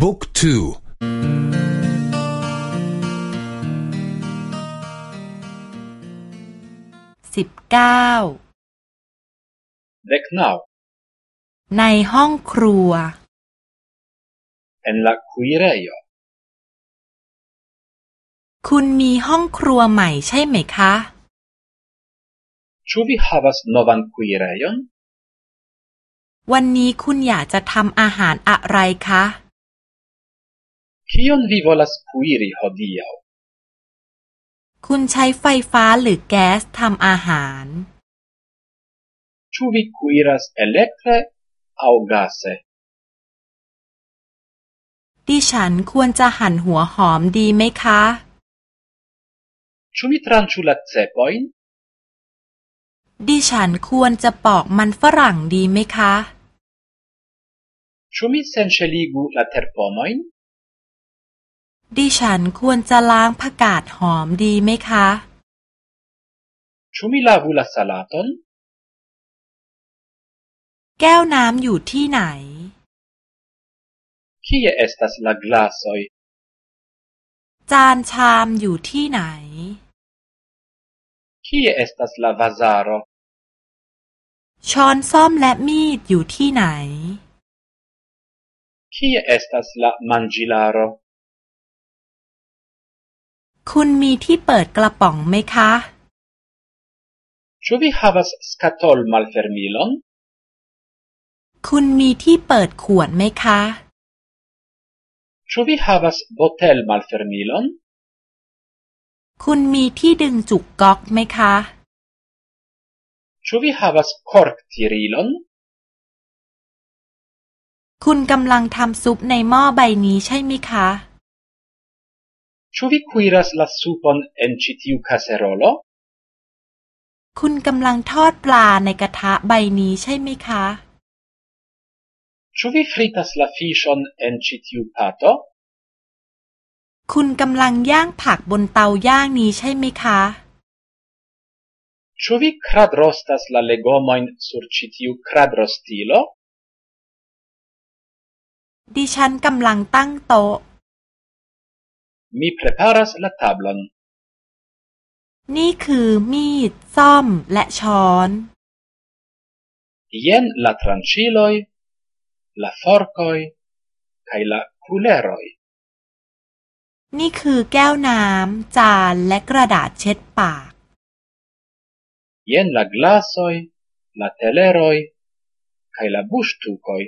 บุ๊กทูสิบเก้าเด็กนาวในห้องครัว en la cuirejo คุณมีห้องครัวใหม่ใช่ไหมคะ Ĉu vi havas novan kuirejon? วันนี้คุณอยากจะทำอาหารอะไรคะ Kion vi volas kuiri hodiaŭ? คุณใช้ไฟฟ้าหรือแก๊สทำอาหาร Ĉu vi kuiras elektre aŭ gase? ดิฉันควรจะหั่นหัวหอมดีไหมคะ Ĉu mi tranĉu la cepojn? ดิฉันควรจะปอกมันฝรั่งดีไหมคะ Ĉu mi senŝeligu la terpomojn? ดิฉันควรจะล้างผักกาดหอมดีไหมคะ Ĉu mi lavu la salaton? แก้วน้ำอยู่ที่ไหน Kie estas la glasoj? จานชามอยู่ที่ไหน Kie estas la vazaro? ช้อนส้อมและมีดอยู่ที่ไหน Kie estas la manĝilaro? คุณมีที่เปิดกระป๋องไหมคะ Ĉu vi havas skatolmalfermilon? คุณมีที่เปิดขวดไหมคะ Ĉu vi havas botelmalfermilon? คุณมีที่ดึงจุกก๊อกไหมคะ Ĉu vi havas korktirilon? คุณกำลังทำซุปในหม้อใบนี้ใช่ไหมคะ Ĉu vi kuiras la supon en ĉi tiu kaserolo? คุณกำลังทอดปลาในกระทะใบนี้ใช่ไหมคะ Ĉu vi fritas la fiŝon en ĉi tiu pato? คุณกำลังย่างผักบนเตาย่างนี้ใช่ไหมคะ Ĉu vi kradrostas la legomojn sur ĉi tiu kradrostilo? ดิฉันกำลังตั้งโต๊ะ Mi preparas la tablon. นี่คือมีดซ่อมและช้อน Jen la tranĉiloj, la forkoj kaj la kuleroj. นี่คือแก้วน้ำจานและกระดาษเช็ดปาก Jen la glasoj, la teleroj kaj la buŝtukoj.